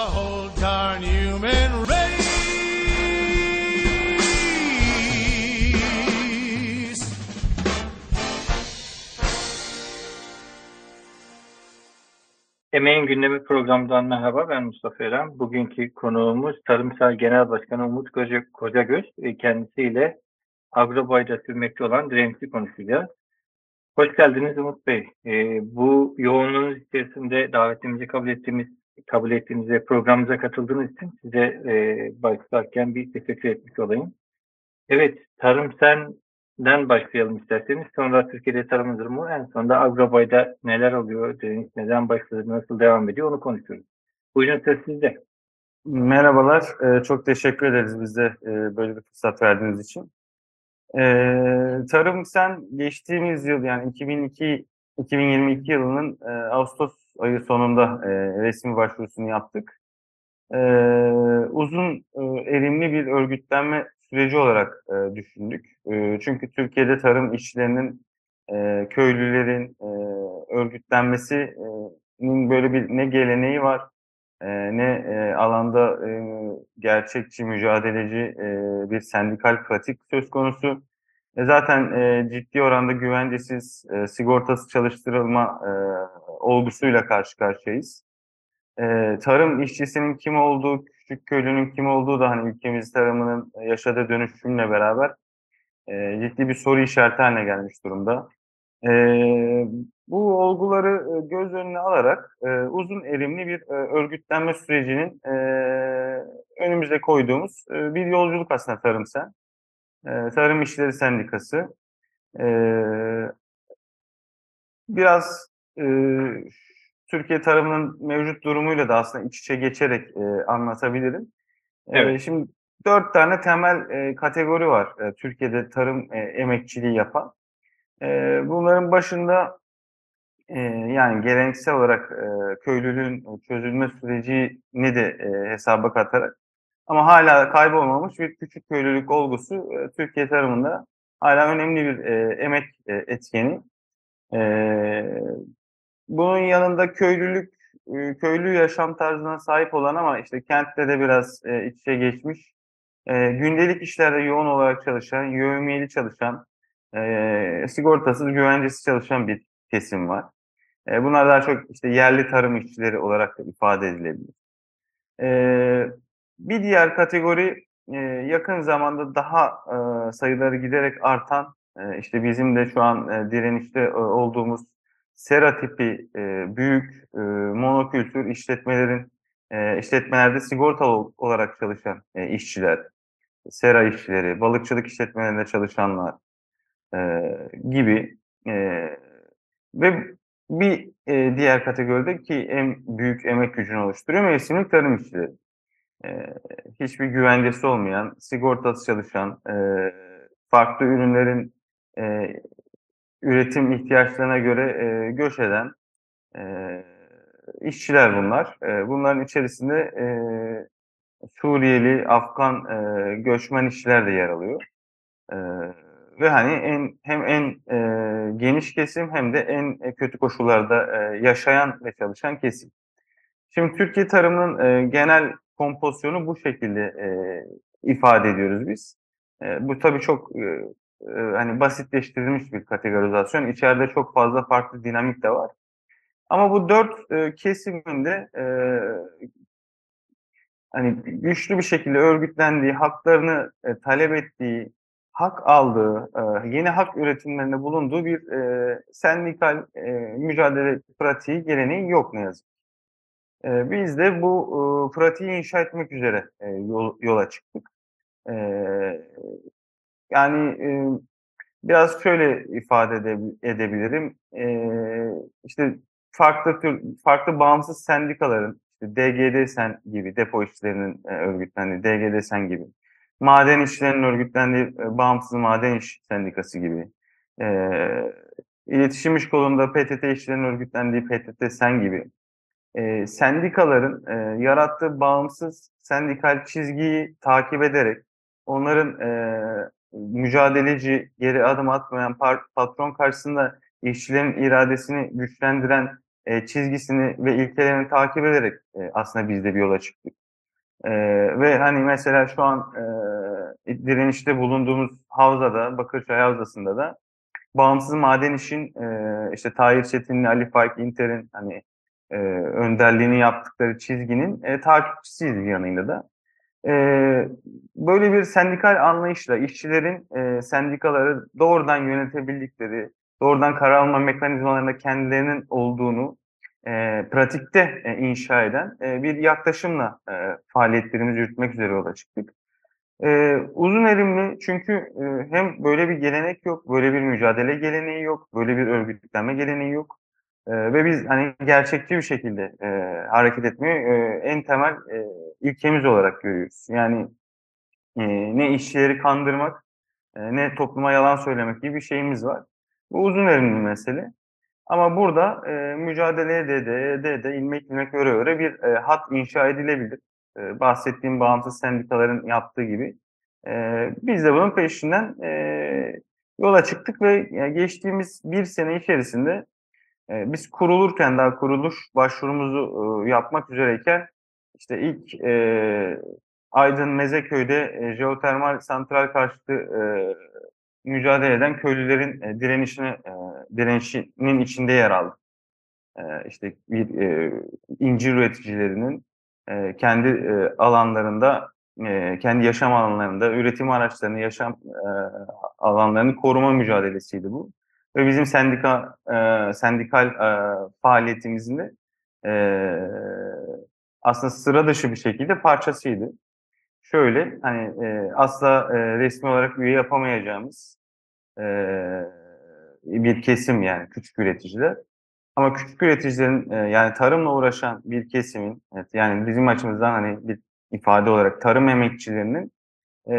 the whole darn human race. Emeğin Gündemi programından merhaba ben Mustafa Eren. Bugünkü konuğumuz Tarımsal Genel Başkanı Umut Koca, Kocagöz. E, Kendisiyle Agrobay'da sürmekte olan direnişi konuşacağız. Hoş geldiniz Umut Bey. E, bu yoğunluğunuz içerisinde davetimizi kabul ettiğimiz kabul ettiğiniz ve programımıza katıldığınız için size e, başlarken bir teşekkür etmiş olayım. Evet, Tarım Sen'den başlayalım isterseniz. Sonra Türkiye'de tarım durumu, en sonunda Agrobay'da neler oluyor, direniş neden başladı, nasıl devam ediyor onu konuşuyoruz. Buyurun söz sizde. Merhabalar, ee, çok teşekkür ederiz bize e, böyle bir fırsat verdiğiniz için. Ee, Tarım Sen geçtiğimiz yıl yani 2002 2022 yılının e, Ağustos ayı sonunda e, resmi başvurusunu yaptık. Ee, uzun e, erimli bir örgütlenme süreci olarak e, düşündük. E, çünkü Türkiye'de tarım işçilerinin, e, köylülerin e, örgütlenmesinin böyle bir ne geleneği var, e, ne e, alanda e, gerçekçi, mücadeleci e, bir sendikal pratik söz konusu. E, zaten e, ciddi oranda güvencesiz, e, sigortası çalıştırılma e, olgusuyla karşı karşıyayız. E, tarım işçisinin kim olduğu, küçük köylünün kim olduğu da hani ülkemiz tarımının yaşadığı dönüşümle beraber e, ciddi bir soru işareti haline gelmiş durumda. E, bu olguları e, göz önüne alarak e, uzun erimli bir e, örgütlenme sürecinin e, önümüze koyduğumuz e, bir yolculuk aslında Tarım Sen. E, Tarım İşçileri Sendikası. E, biraz e, Türkiye tarımının mevcut durumuyla da aslında iç içe geçerek e, anlatabilirim. Evet. E, şimdi dört tane temel e, kategori var e, Türkiye'de tarım e, emekçiliği yapan. E, bunların başında e, yani geleneksel olarak e, köylülüğün çözülme sürecini de e, hesaba katarak ama hala kaybolmamış bir küçük köylülük olgusu e, Türkiye tarımında hala önemli bir e, emek e, etkeni. E, bunun yanında köylülük, e, köylü yaşam tarzına sahip olan ama işte kentte de biraz e, iç içe geçmiş, e, gündelik işlerde yoğun olarak çalışan, yövmiyeli çalışan, e, sigortasız, güvencesiz çalışan bir kesim var. E, bunlar daha çok işte yerli tarım işçileri olarak da ifade edilebilir. E, bir diğer kategori e, yakın zamanda daha e, sayıları giderek artan, e, işte bizim de şu an e, direnişte e, olduğumuz sera tipi e, büyük e, monokültür işletmelerin e, işletmelerde sigortalı olarak çalışan e, işçiler, sera işçileri, balıkçılık işletmelerinde çalışanlar e, gibi e, ve bir e, diğer kategoride ki en büyük emek gücünü oluşturuyor mevsimlik tarım işçileri. E, hiçbir güvencesi olmayan, sigortası çalışan, e, farklı ürünlerin e, üretim ihtiyaçlarına göre e, göç eden işçiler bunlar. Bunların içerisinde Suriyeli, Afgan göçmen işçiler de yer alıyor. Ve hani en hem en e, geniş kesim hem de en kötü koşullarda e, yaşayan ve çalışan kesim. Şimdi Türkiye tarımının e, genel kompozisyonu bu şekilde e, ifade ediyoruz biz. E, bu tabii çok e, e, hani basitleştirilmiş bir kategorizasyon. İçeride çok fazla farklı dinamik de var. Ama bu dört e, kesiminde e, hani güçlü bir şekilde örgütlendiği, haklarını e, talep ettiği, hak aldığı, e, yeni hak üretimlerinde bulunduğu bir e, sendikal e, mücadele pratiği, geleneği yok ne yazık. E, biz de bu e, pratiği inşa etmek üzere e, yol, yola çıktık. E, yani e, biraz şöyle ifade ede- edebilirim. E, işte farklı tür, farklı bağımsız sendikaların, işte DGD Sen gibi, depo işçilerinin e, örgütlendiği DGD Sen gibi, maden işçilerinin örgütlendiği e, Bağımsız Maden İş Sendikası gibi, e, iletişim iş kolunda PTT işçilerinin örgütlendiği PTT Sen gibi, e, sendikaların e, yarattığı bağımsız sendikal çizgiyi takip ederek onların e, mücadeleci, geri adım atmayan patron karşısında işçilerin iradesini güçlendiren e, çizgisini ve ilkelerini takip ederek e, aslında biz de bir yola çıktık. E, ve hani mesela şu an e, direnişte bulunduğumuz havzada, Bakırçay Havzası'nda da bağımsız maden işin e, işte Tahir Çetin'le Ali Faik İnter'in hani e, önderliğini yaptıkları çizginin e, takipçisiyiz bir yanıyla da. E, böyle bir sendikal anlayışla işçilerin e, sendikaları doğrudan yönetebildikleri, doğrudan karar alma mekanizmalarında kendilerinin olduğunu e, pratikte e, inşa eden e, bir yaklaşımla e, faaliyetlerimizi yürütmek üzere yola çıktık. E, uzun erimli çünkü e, hem böyle bir gelenek yok, böyle bir mücadele geleneği yok, böyle bir örgütlenme geleneği yok. E, ve biz hani gerçekçi bir şekilde e, hareket etmeyi e, en temel e, ilkemiz olarak görüyoruz. Yani e, ne işçileri kandırmak, e, ne topluma yalan söylemek gibi bir şeyimiz var. Bu uzun erimli mesele. Ama burada e, mücadeleye de de de de ilmek ilmek öre öre bir e, hat inşa edilebilir. E, bahsettiğim bağımsız sendikaların yaptığı gibi. E, biz de bunun peşinden e, yola çıktık ve yani geçtiğimiz bir sene içerisinde e, biz kurulurken daha kuruluş başvurumuzu e, yapmak üzereyken işte ilk e, Aydın Mezeköy'de e, jeotermal santral karşıtı e, mücadele eden köylülerin e, direnişine e, direnişinin içinde yer aldı. E, işte bir e, incir üreticilerinin e, kendi e, alanlarında e, kendi yaşam alanlarında üretim araçlarını yaşam e, alanlarını koruma mücadelesiydi bu. Ve bizim sendika e, sendikal e, faaliyetimizin de e, aslında sıra dışı bir şekilde parçasıydı. Şöyle hani e, asla e, resmi olarak üye yapamayacağımız e, bir kesim yani küçük üreticiler. Ama küçük üreticilerin e, yani tarımla uğraşan bir kesimin evet, yani bizim açımızdan hani bir ifade olarak tarım emekçilerinin e,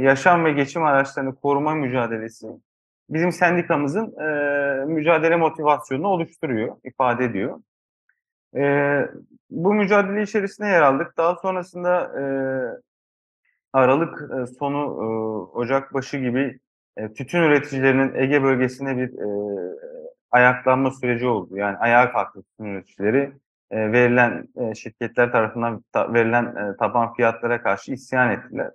yaşam ve geçim araçlarını koruma mücadelesi bizim sendikamızın e, mücadele motivasyonunu oluşturuyor, ifade ediyor. E, bu mücadele içerisinde yer aldık. Daha sonrasında e, Aralık e, sonu, e, Ocak başı gibi e, tütün üreticilerinin Ege bölgesinde bir e, ayaklanma süreci oldu. Yani ayağa kalktı tütün üreticileri. E, verilen e, şirketler tarafından ta, verilen e, taban fiyatlara karşı isyan ettiler.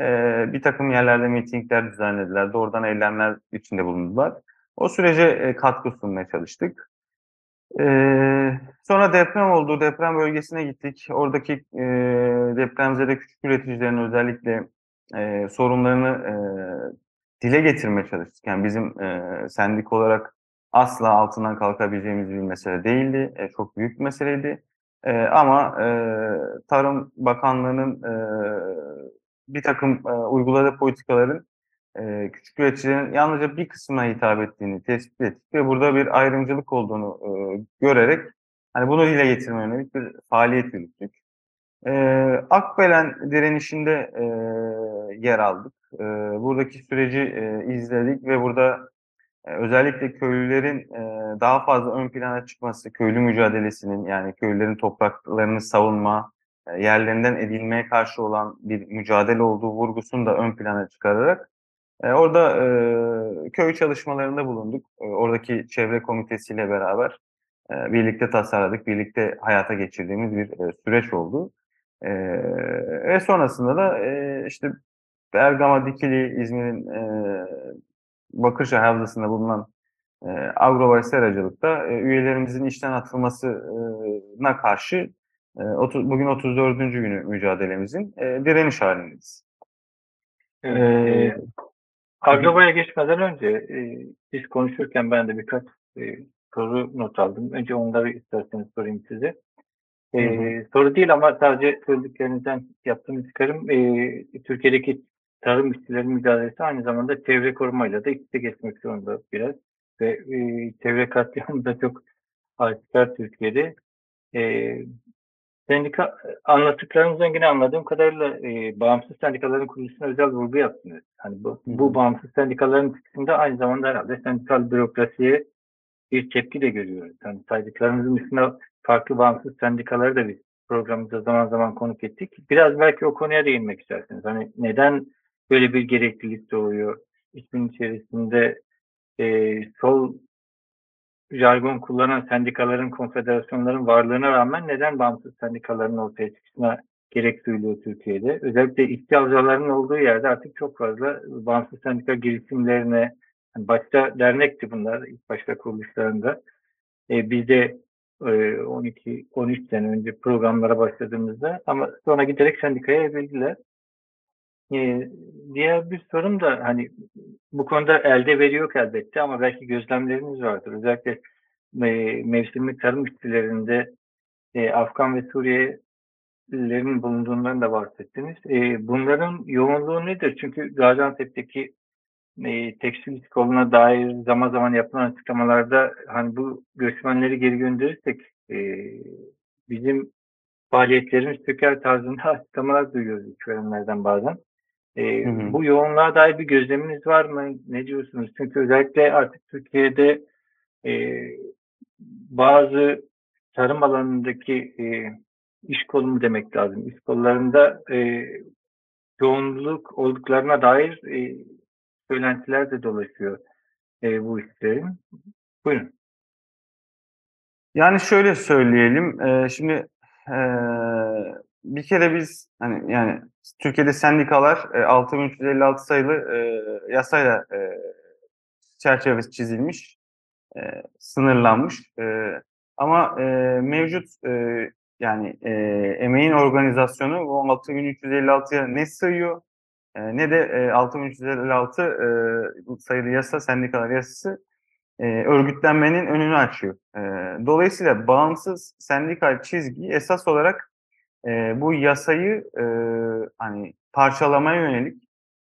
E, bir takım yerlerde mitingler düzenlediler. Doğrudan eylemler içinde bulundular. O sürece e, katkı sunmaya çalıştık. Ee, sonra deprem oldu. Deprem bölgesine gittik. Oradaki e, depremzede küçük üreticilerin özellikle e, sorunlarını e, dile getirmeye çalıştık. Yani bizim e, sendik olarak asla altından kalkabileceğimiz bir mesele değildi. E, çok büyük bir meseleydi. E, ama e, Tarım Bakanlığı'nın e, bir takım e, uyguladığı politikaların e, küçük üreticilerin yalnızca bir kısmına hitap ettiğini tespit ettik ve burada bir ayrımcılık olduğunu e, görerek hani bunu dile getirme yönelik bir faaliyet yürüttük. E, Akbelen direnişinde e, yer aldık. E, buradaki süreci e, izledik ve burada e, özellikle köylülerin e, daha fazla ön plana çıkması, köylü mücadelesinin yani köylülerin topraklarını savunma, yerlerinden edilmeye karşı olan bir mücadele olduğu vurgusunu da ön plana çıkararak e, orada e, köy çalışmalarında bulunduk. E, oradaki çevre komitesiyle beraber e, birlikte tasarladık, birlikte hayata geçirdiğimiz bir e, süreç oldu. E, ve sonrasında da e, işte Bergama Dikili, İzmir'in e, Bakırçay Havzası'nda bulunan e, Agrobay Seracılık'ta e, üyelerimizin işten atılmasına karşı e, 30, bugün 34. günü mücadelemizin e, direniş halindeyiz. Evet, e, Agroba'ya geçmeden önce e, biz konuşurken ben de birkaç e, soru not aldım. Önce onları isterseniz sorayım size. E, hı hı. Soru değil ama sadece söylediklerinizden yaptığım çıkarım. E, Türkiye'deki tarım işçilerin mücadelesi aynı zamanda çevre korumayla da ikisi geçmek zorunda biraz. Ve e, çevre katliamı da çok aşikar Türkiye'de. E, Sendika anlattıklarınızdan yine anladığım kadarıyla e, bağımsız sendikaların kuruluşuna özel vurgu yaptınız. Hani bu, bu bağımsız sendikaların çıkışında aynı zamanda herhalde sendikal bürokrasiye bir tepki de görüyoruz. Yani saydıklarımızın dışında farklı bağımsız sendikaları da biz programımızda zaman zaman konuk ettik. Biraz belki o konuya değinmek isterseniz. Hani neden böyle bir gereklilik doğuyor? İsmin içerisinde e, sol jargon kullanan sendikaların, konfederasyonların varlığına rağmen neden bağımsız sendikaların ortaya çıkışına gerek duyuluyor Türkiye'de? Özellikle işçi havzalarının olduğu yerde artık çok fazla bağımsız sendika girişimlerine, yani başta dernekti bunlar ilk başta kuruluşlarında. E, biz de e, 12-13 sene önce programlara başladığımızda ama sonra giderek sendikaya evrildiler. E, diğer bir sorum da hani bu konuda elde veri yok elbette ama belki gözlemleriniz vardır. Özellikle e, mevsimlik tarım işçilerinde e, Afgan ve Suriyelilerin bulunduğundan da bahsettiniz. E, bunların yoğunluğu nedir? Çünkü Gaziantep'teki e, tekstil koluna dair zaman zaman yapılan açıklamalarda hani bu göçmenleri geri gönderirsek e, bizim faaliyetlerimiz söker tarzında açıklamalar duyuyoruz işverenlerden bazen. E, Hı hı. bu yoğunluğa dair bir gözleminiz var mı? Ne diyorsunuz? Çünkü özellikle artık Türkiye'de e, bazı tarım alanındaki e, iş kolu mu demek lazım? İş kollarında e, yoğunluk olduklarına dair e, söylentiler de dolaşıyor e, bu işlerin. Buyurun. Yani şöyle söyleyelim. eee, şimdi eee, bir kere biz hani yani Türkiye'de sendikalar e, 6356 sayılı e, yasayla e, çerçevesi çizilmiş, e, sınırlanmış. E, ama e, mevcut e, yani e, emeğin organizasyonu bu 6356'ya ne sığıyor e, ne de e, 6356 e, sayılı yasa sendikalar yasası e, örgütlenmenin önünü açıyor. E, dolayısıyla bağımsız sendikal çizgi esas olarak e, bu yasayı e, hani parçalamaya yönelik,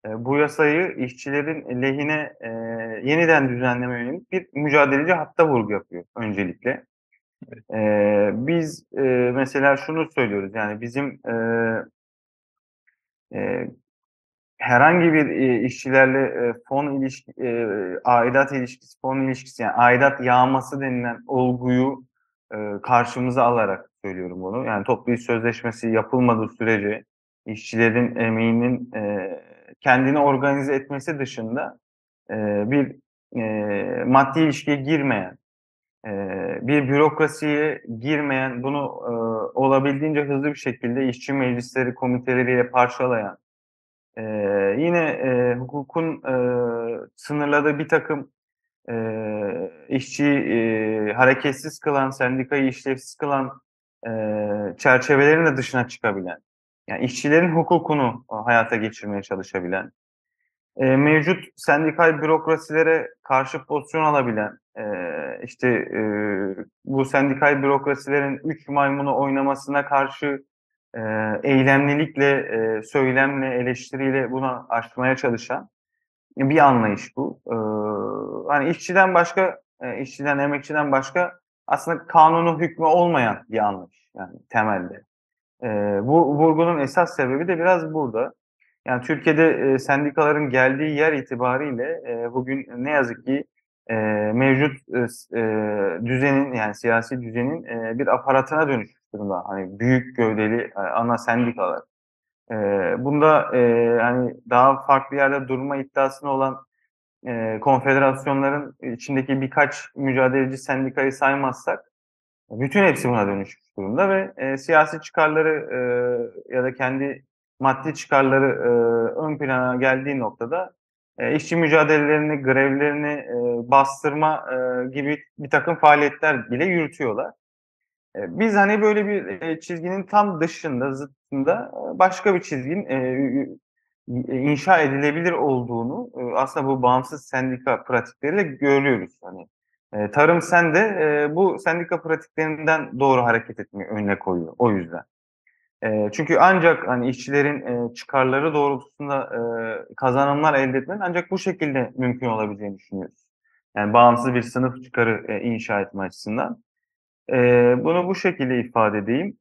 e, bu yasayı işçilerin lehine e, yeniden düzenleme yönelik bir mücadeleci hatta vurgu yapıyor öncelikle. E, biz e, mesela şunu söylüyoruz yani bizim e, e, herhangi bir e, işçilerle e, fon ilişki, e, aidat ilişkisi, fon ilişkisi yani aidat yağması denilen olguyu e, karşımıza alarak söylüyorum bunu. Yani toplu iş sözleşmesi yapılmadığı sürece işçilerin emeğinin e, kendini organize etmesi dışında e, bir e, maddi ilişkiye girmeyen, e, bir bürokrasiye girmeyen, bunu e, olabildiğince hızlı bir şekilde işçi meclisleri, komiteleriyle parçalayan, ee, yine e, hukukun e, sınırladığı bir takım e, işçi e, hareketsiz kılan, sendikayı işlevsiz kılan e, çerçevelerin de dışına çıkabilen, yani işçilerin hukukunu hayata geçirmeye çalışabilen, mevcut sendikal bürokrasilere karşı pozisyon alabilen, işte bu sendikal bürokrasilerin üç maymunu oynamasına karşı eylemlilikle, e, söylemle, eleştiriyle bunu aşmaya çalışan bir anlayış bu. E, hani işçiden başka, işçiden, emekçiden başka aslında kanunu hükmü olmayan bir anlayış yani temelde. E, bu vurgunun esas sebebi de biraz burada. Yani Türkiye'de e, sendikaların geldiği yer itibariyle e, bugün ne yazık ki e, mevcut e, düzenin yani siyasi düzenin e, bir aparatına dönüşmüş durumda. Hani büyük gövdeli e, ana sendikalar. E, bunda e, hani daha farklı yerde durma iddiasına olan e, konfederasyonların içindeki birkaç mücadeleci sendikayı saymazsak bütün hepsi buna dönüşmüş durumda ve e, siyasi çıkarları e, ya da kendi maddi çıkarları e, ön plana geldiği noktada e, işçi mücadelelerini, grevlerini e, bastırma e, gibi bir takım faaliyetler bile yürütüyorlar. E, biz hani böyle bir e, çizginin tam dışında, zıttında e, başka bir çizginin e, e, inşa edilebilir olduğunu e, aslında bu bağımsız sendika pratikleriyle görüyoruz. Hani e, Tarım Sen de e, bu sendika pratiklerinden doğru hareket etmeyi önüne koyuyor o yüzden. E, çünkü ancak hani işçilerin e, çıkarları doğrultusunda e, kazanımlar elde etmenin ancak bu şekilde mümkün olabileceğini düşünüyoruz. Yani bağımsız bir sınıf çıkarı e, inşa etme açısından. Bunu bu şekilde ifade edeyim.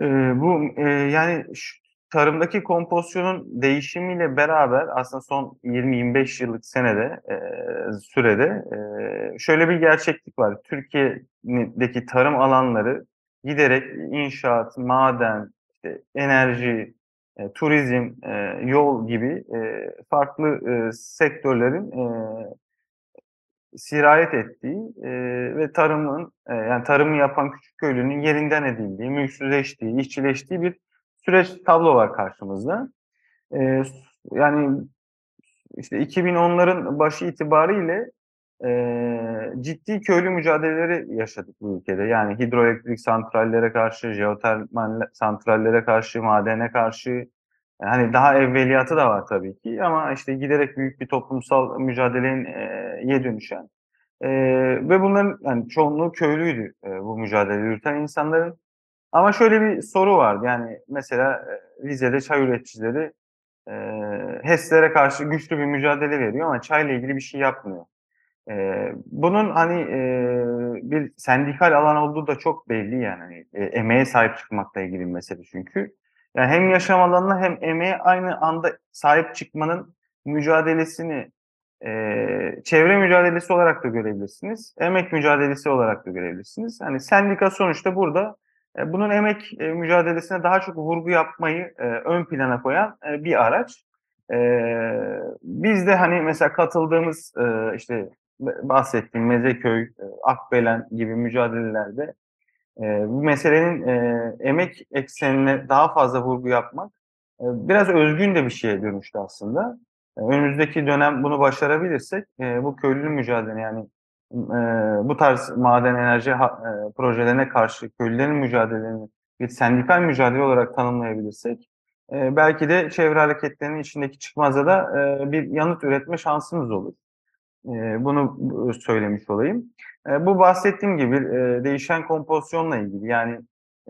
Eee, bu, eee, yani ş tarımdaki kompozisyonun değişimiyle beraber aslında son 20-25 yıllık senede, eee, sürede, eee, şöyle bir gerçeklik var. Türkiye'deki tarım alanları giderek inşaat, maden, işte enerji, eee, turizm, eee, yol gibi, eee, farklı, eee, sektörlerin, eee sirayet ettiği, eee, ve tarımın, eee, yani tarımı yapan küçük köylünün yerinden edildiği, mülksüzleştiği, işçileştiği bir süreç, tablo var karşımızda. S yani işte 2010'ların başı itibariyle, eee, ciddi köylü mücadeleleri yaşadık bu ülkede. Yani hidroelektrik santrallere karşı, jeotermal santrallere karşı, madene karşı, hani daha evveliyatı da var tabii ki ama işte giderek büyük bir toplumsal mücadelenin eee, ye dönüşen eee, ve bunların yani çoğunluğu köylüydü, eee, bu mücadeleyi yürüten insanların. Ama şöyle bir soru vardı, yani mesela, eee, Rize'de çay üreticileri, eee, HES'lere karşı güçlü bir mücadele veriyor ama çayla ilgili bir şey yapmıyor. Eee, bunun hani, eee, bir sendikal alan olduğu da çok belli yani, hani, eee, emeğe sahip çıkmakla ilgili bir mesele çünkü. Yani hem yaşam alanına hem emeğe aynı anda sahip çıkmanın mücadelesini, eee, çevre mücadelesi olarak da görebilirsiniz, emek mücadelesi olarak da görebilirsiniz. Hani sendika sonuçta burada, bunun emek, eee, mücadelesine daha çok vurgu yapmayı, eee, ön plana koyan, bir araç. Biz de hani mesela katıldığımız, işte bahsettiğim Mezeköy, Akbelen gibi mücadelelerde, bu meselenin, emek eksenine daha fazla vurgu yapmak, biraz özgün de bir şeye dönüştü aslında. Önümüzdeki dönem bunu başarabilirsek, bu köylü mücadele yani, eee, bu tarz maden, enerji ha eee, projelerine karşı köylülerin mücadelelerini bir sendikal mücadele olarak tanımlayabilirsek, eee, belki de çevre hareketlerinin içindeki çıkmaza da, eee, bir yanıt üretme şansımız olur. Eee, bunu b söylemiş olayım. Eee, bu bahsettiğim gibi, eee, değişen kompozisyonla ilgili yani,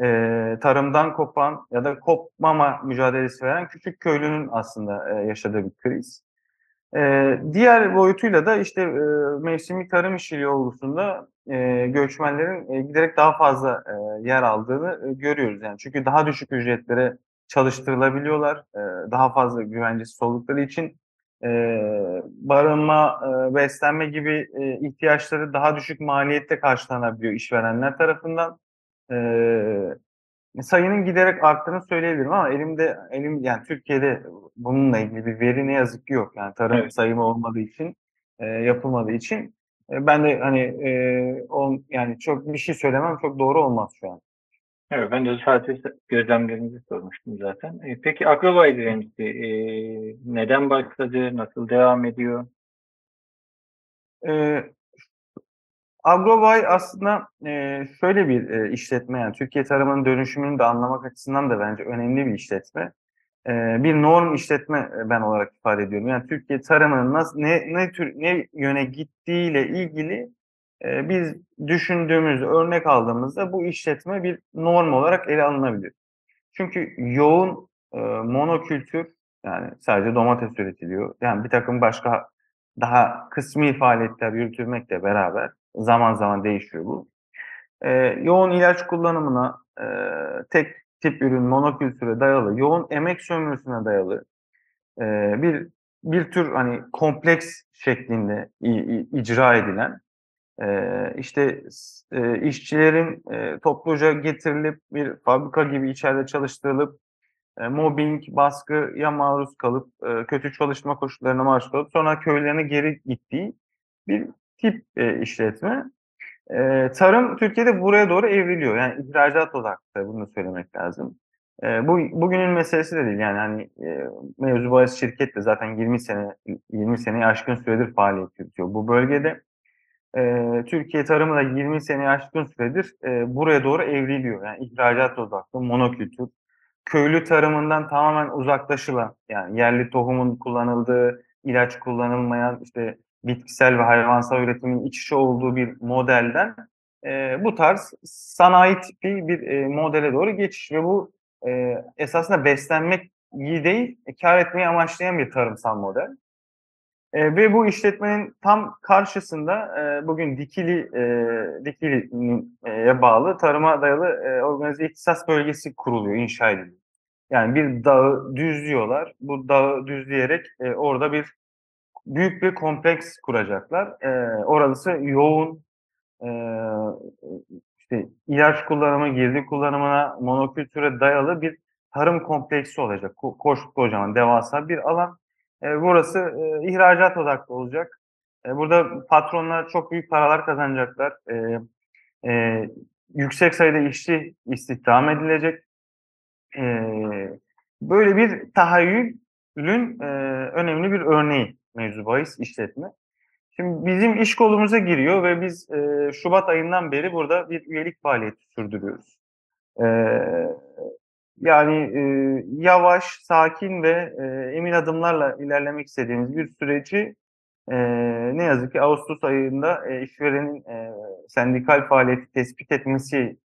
eee, tarımdan kopan ya da kopmama mücadelesi veren küçük köylünün aslında, eee, yaşadığı bir kriz. Eee, diğer boyutuyla da işte, eee, mevsimlik tarım işçiliği olgusunda, eee, göçmenlerin, eee, giderek daha fazla, eee, yer aldığını, eee, görüyoruz yani. Çünkü daha düşük ücretlere çalıştırılabiliyorlar. Eee, daha fazla güvencesiz oldukları için, eee, barınma, eee, beslenme gibi, eee, ihtiyaçları daha düşük maliyette karşılanabiliyor işverenler tarafından. Eee, sayının giderek arttığını söyleyebilirim ama elimde elim yani Türkiye'de bununla ilgili bir veri ne yazık ki yok. Yani tarım Evet. sayımı olmadığı için, eee, yapılmadığı için, eee, ben de hani, eee, on yani çok bir şey söylemem çok doğru olmaz şu an. Evet, ben de sadece gözlemlerinizi sormuştum zaten. Eee, peki Agrobay direnişi, eee, neden başladı, nasıl devam ediyor? Eee, Agrobay aslında, eee, şöyle bir, eee, işletme yani Türkiye tarımının dönüşümünü de anlamak açısından da bence önemli bir işletme. Eee, bir norm işletme, eee, ben olarak ifade ediyorum. Yani Türkiye tarımının nas ne ne tür ne yöne gittiğiyle ilgili, eee, biz düşündüğümüzde, örnek aldığımızda bu işletme bir norm olarak ele alınabilir. Çünkü yoğun, eee, monokültür yani sadece domates üretiliyor. Yani birtakım başka daha kısmi faaliyetler yürütülmekle beraber zaman zaman değişiyor bu. Eee, yoğun ilaç kullanımına, eee, tek tip ürün monokültüre dayalı, yoğun emek sömürüsüne dayalı, eee, bir bir tür hani kompleks şeklinde icra edilen, eee, işte eee, işçilerin, eee, topluca getirilip bir fabrika gibi içeride çalıştırılıp, eee, mobbing, baskıya maruz kalıp, kötü çalışma koşullarına maruz kalıp sonra köylerine geri gittiği bir tip, eee, işletme. Eee, tarım Türkiye'de buraya doğru evriliyor. Yani ihracat odaklı, bunu söylemek lazım. Eee, bu bugünün meselesi de değil yani hani, eee, mevzu bahis şirket de zaten 20 sene, 20 seneyi aşkın süredir faaliyet yürütüyor bu bölgede. Eee, Türkiye tarımı da 20 seneyi aşkın süredir, eee, buraya doğru evriliyor. Yani ihracat odaklı, monokültür, köylü tarımından tamamen uzaklaşılan, yani yerli tohumun kullanıldığı, ilaç kullanılmayan, işte bitkisel ve hayvansal üretimin iç içe olduğu bir modelden, eee, bu tarz sanayi tipi bir, eee, modele doğru geçiş ve bu, eee, esasında beslenmeyi değil, kâr etmeyi amaçlayan bir tarımsal model. E, ve bu işletmenin tam karşısında e, bugün Dikili e, Dikili'ye bağlı tarıma dayalı e, organize ihtisas bölgesi kuruluyor, inşa ediliyor. Yani bir dağı düzlüyorlar. Bu dağı düzleyerek e, orada bir büyük bir kompleks kuracaklar. E, orası yoğun e, işte ilaç kullanımı, girdi kullanımına, monokültüre dayalı bir tarım kompleksi olacak. Ko koş kocaman, devasa bir alan. E, burası e, ihracat odaklı olacak. E, burada patronlar çok büyük paralar kazanacaklar. E, e, yüksek sayıda işçi istihdam edilecek. E, böyle bir tahayyülün e, önemli bir örneği mevzu bahis işletme. Şimdi bizim iş kolumuza giriyor ve biz e, Şubat ayından beri burada bir üyelik faaliyeti sürdürüyoruz. E, yani e, yavaş, sakin ve e, emin adımlarla ilerlemek istediğimiz bir süreci e, ne yazık ki Ağustos ayında e, işverenin e, sendikal faaliyeti tespit etmesi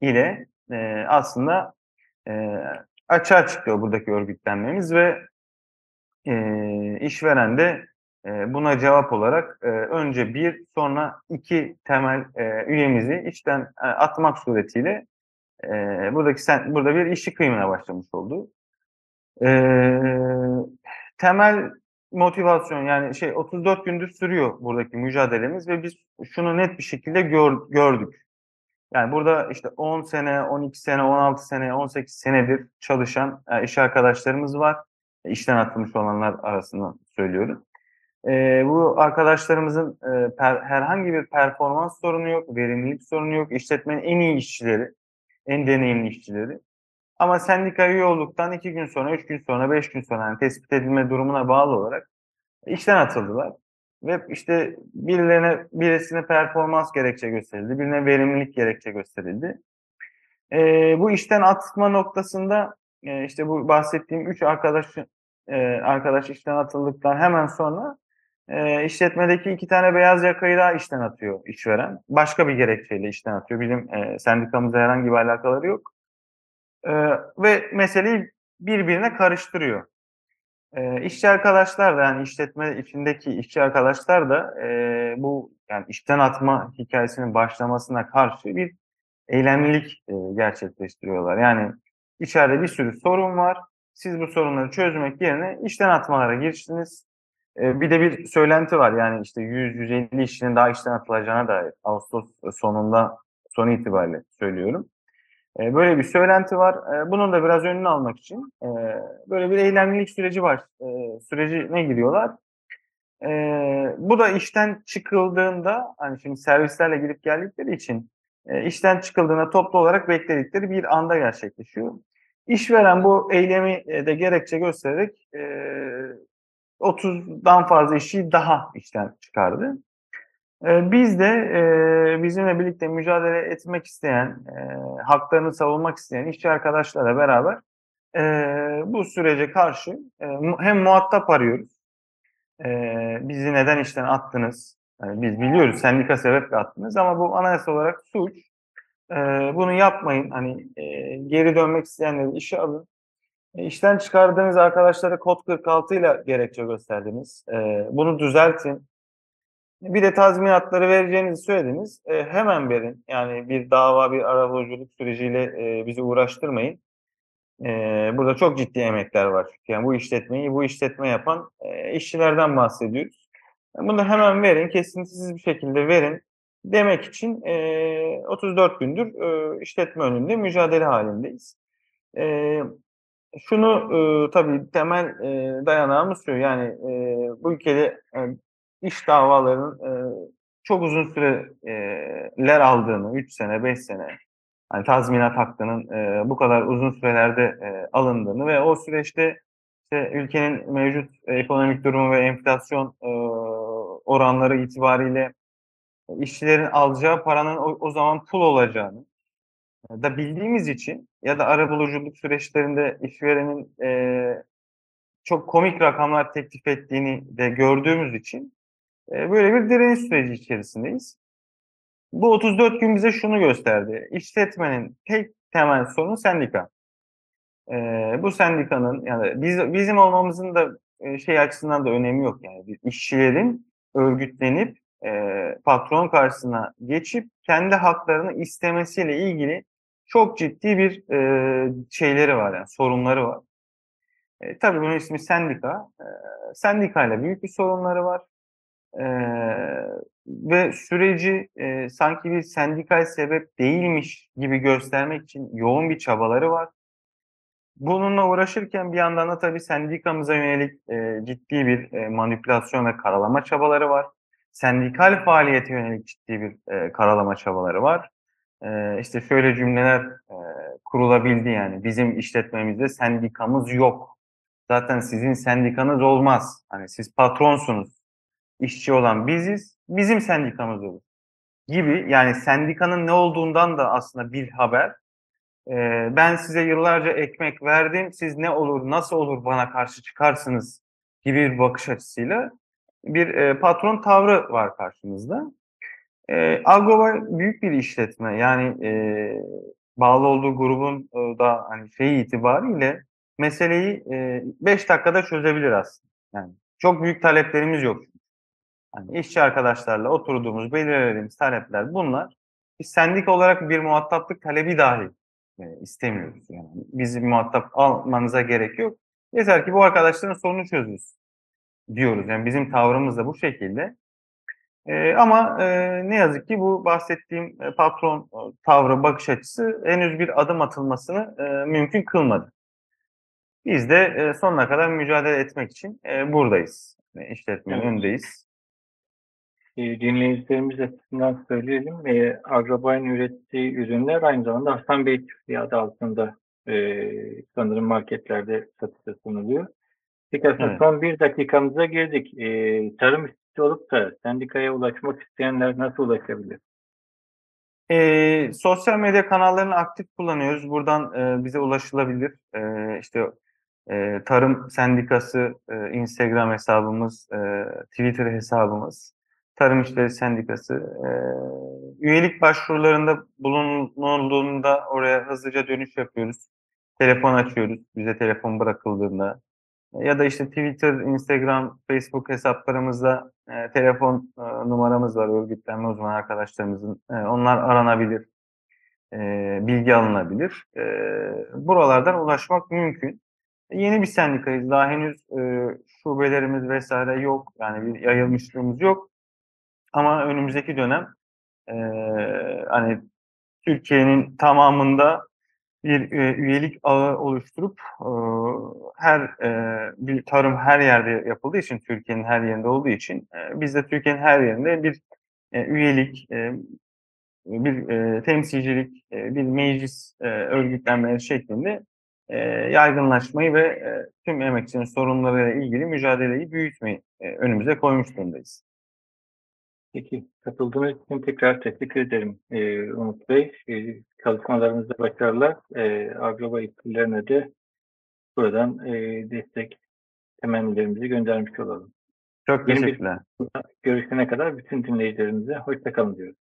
ile e, aslında e, açığa çıkıyor buradaki örgütlenmemiz ve e, işveren de e, buna cevap olarak e, önce bir sonra iki temel e, üyemizi işten e, atmak suretiyle e, buradaki sen, burada bir işi kıymına başlamış oldu. E, temel motivasyon yani şey 34 gündür sürüyor buradaki mücadelemiz ve biz şunu net bir şekilde gör, gördük. Yani burada işte 10 sene, 12 sene, 16 sene, 18 senedir çalışan iş arkadaşlarımız var. İşten atılmış olanlar arasında söylüyorum. E, bu arkadaşlarımızın e, per, herhangi bir performans sorunu yok, verimlilik sorunu yok. İşletmenin en iyi işçileri, en deneyimli işçileri. Ama sendika üye olduktan iki gün sonra, üç gün sonra, beş gün sonra yani tespit edilme durumuna bağlı olarak işten atıldılar. Ve işte birilerine, birisine performans gerekçe gösterildi, birine verimlilik gerekçe gösterildi. E, bu işten atma noktasında e, işte bu bahsettiğim üç arkadaş e, arkadaş işten atıldıktan hemen sonra e, işletmedeki iki tane beyaz yakayı daha işten atıyor işveren. Başka bir gerekçeyle işten atıyor. Bizim e, sendikamızla herhangi bir alakaları yok. E, ve meseleyi birbirine karıştırıyor. E, işçi arkadaşlar da yani işletme içindeki işçi arkadaşlar da e, bu yani işten atma hikayesinin başlamasına karşı bir eylemlilik e, gerçekleştiriyorlar. Yani içeride bir sürü sorun var. Siz bu sorunları çözmek yerine işten atmalara giriştiniz. E, bir de bir söylenti var yani işte 100-150 işçinin daha işten atılacağına dair Ağustos sonunda son itibariyle söylüyorum. E, böyle bir söylenti var. E, bunun da biraz önünü almak için böyle bir eylemlilik süreci var. E, sürecine giriyorlar. Bu da işten çıkıldığında hani şimdi servislerle gidip geldikleri için işten çıkıldığında toplu olarak bekledikleri bir anda gerçekleşiyor. İşveren bu eylemi de gerekçe göstererek e, 30'dan fazla işçiyi daha işten çıkardı. E, biz de e, bizimle birlikte mücadele etmek isteyen, e, haklarını savunmak isteyen işçi arkadaşlarla beraber e, bu sürece karşı e, hem muhatap arıyoruz. E, bizi neden işten attınız? Biz biliyoruz sendika sebeple attınız ama bu anayasa olarak suç. E, bunu yapmayın. Hani e, geri dönmek isteyenleri işe alın. E, işten çıkardığınız arkadaşlara kod 46 ile gerekçe gösterdiniz. E, bunu düzeltin. Bir de tazminatları vereceğinizi söylediniz. E, hemen verin. Yani bir dava, bir arabuluculuk süreciyle e, bizi uğraştırmayın. E, burada çok ciddi emekler var. Yani bu işletmeyi, bu işletme yapan e, işçilerden bahsediyoruz. Bunu hemen verin, kesintisiz bir şekilde verin demek için e, 34 gündür e, işletme önünde mücadele halindeyiz. E, şunu e, tabii temel e, dayanağımız şu yani e, bu ülkede e, iş davalarının e, çok uzun süreler aldığını, 3 sene, 5 sene, hani tazminat hakkının e, bu kadar uzun sürelerde e, alındığını ve o süreçte işte ülkenin mevcut ekonomik durumu ve enflasyon e, oranları itibariyle işçilerin alacağı paranın o, o zaman pul olacağını da bildiğimiz için ya da arabuluculuk süreçlerinde işverenin e, çok komik rakamlar teklif ettiğini de gördüğümüz için e, böyle bir direniş süreci içerisindeyiz. Bu 34 gün bize şunu gösterdi. İşletmenin tek temel sorunu sendika. E, bu sendikanın yani biz, bizim olmamızın da e, şey açısından da önemi yok yani. İşçilerin örgütlenip patron karşısına geçip kendi haklarını istemesiyle ilgili çok ciddi bir e, şeyleri var yani sorunları var. E, tabii bunun ismi sendika. E, sendikayla büyük bir sorunları var. E, ve süreci e, sanki bir sendikal sebep değilmiş gibi göstermek için yoğun bir çabaları var. Bununla uğraşırken bir yandan da tabii sendikamıza yönelik e, ciddi bir e, manipülasyon ve karalama çabaları var. Sendikal faaliyete yönelik ciddi bir e, karalama çabaları var. E, işte şöyle cümleler e, kurulabildi yani bizim işletmemizde sendikamız yok. Zaten sizin sendikanız olmaz. Hani siz patronsunuz. İşçi olan biziz. Bizim sendikamız olur. Gibi yani sendikanın ne olduğundan da aslında bir haber. Ee, ben size yıllarca ekmek verdim. Siz ne olur, nasıl olur bana karşı çıkarsınız gibi bir bakış açısıyla bir e, patron tavrı var karşımızda. E, Agrobay büyük bir işletme. Yani e, bağlı olduğu grubun e, da hani şeyi itibariyle meseleyi 5 dakikada çözebilir aslında. Yani çok büyük taleplerimiz yok. Hani işçi arkadaşlarla oturduğumuz, belirlediğimiz talepler bunlar. Biz sendik olarak bir muhataplık talebi dahi e, istemiyoruz. Yani bizi muhatap almanıza gerek yok. Yeter ki bu arkadaşların sorunu çözülsün diyoruz. Yani bizim tavrımız da bu şekilde. E, ama e, ne yazık ki bu bahsettiğim e, patron e, tavrı, bakış açısı henüz bir adım atılmasını e, mümkün kılmadı. Biz de e, sonuna kadar mücadele etmek için e, buradayız. E, işletmenin Evet. önündeyiz. E, dinleyicilerimiz açısından söyleyelim. E, Agrobay'ın ürettiği ürünler aynı zamanda Hasan Bey çiftliği adı altında e, sanırım marketlerde satışa sunuluyor. Peki aslında Evet. son bir dakikamıza girdik. E, tarım işçisi olup da sendikaya ulaşmak isteyenler nasıl ulaşabilir? E, sosyal medya kanallarını aktif kullanıyoruz. Buradan e, bize ulaşılabilir. E, işte e, Tarım Sendikası e, Instagram hesabımız, e, Twitter hesabımız, Tarım İşleri Sendikası. E, üyelik başvurularında bulunulduğunda oraya hızlıca dönüş yapıyoruz. Telefon açıyoruz bize telefon bırakıldığında. Ya da işte Twitter, Instagram, Facebook hesaplarımızda e, telefon e, numaramız var örgütlenme uzmanı arkadaşlarımızın. E, onlar aranabilir, e, bilgi alınabilir. E, buralardan ulaşmak mümkün. Yeni bir sendikayız. Daha henüz e, şubelerimiz vesaire yok. Yani bir yayılmışlığımız yok. Ama önümüzdeki dönem e, hani Türkiye'nin tamamında bir e, üyelik ağı oluşturup e, her e, bir tarım her yerde yapıldığı için Türkiye'nin her yerinde olduğu için e, biz de Türkiye'nin her yerinde bir e, üyelik, e, bir e, temsilcilik, e, bir meclis e, örgütlenmeleri şeklinde e, yaygınlaşmayı ve e, tüm emekçinin sorunlarıyla ilgili mücadeleyi büyütmeyi e, önümüze koymuş durumdayız. Peki, katıldığınız için tekrar teşekkür ederim e, Umut Bey. E, çalışmalarınızda başarılar. E, Agrobay yetkililerine de buradan e, destek temennilerimizi göndermiş olalım. Çok Yeni bir- teşekkürler. Görüşene kadar bütün dinleyicilerimize hoşçakalın diyoruz.